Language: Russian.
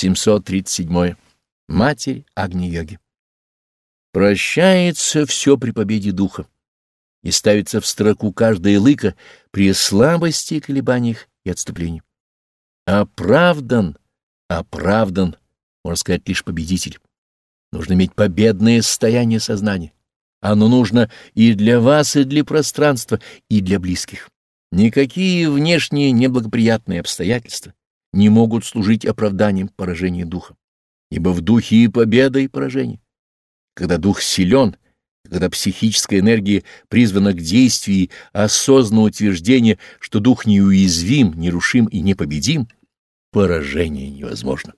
737. Матерь Агни-йоги. Прощается все при победе духа и ставится в строку каждая лыка при слабости, колебаниях и отступлении. Оправдан, оправдан, можно сказать, лишь победитель. Нужно иметь победное состояние сознания. Оно нужно и для вас, и для пространства, и для близких. Никакие внешние неблагоприятные обстоятельства не могут служить оправданием поражения духа, ибо в духе и победа, и поражение. Когда дух силен, когда психическая энергия призвана к действию и осознанное утверждение, что дух неуязвим, нерушим и непобедим, поражение невозможно.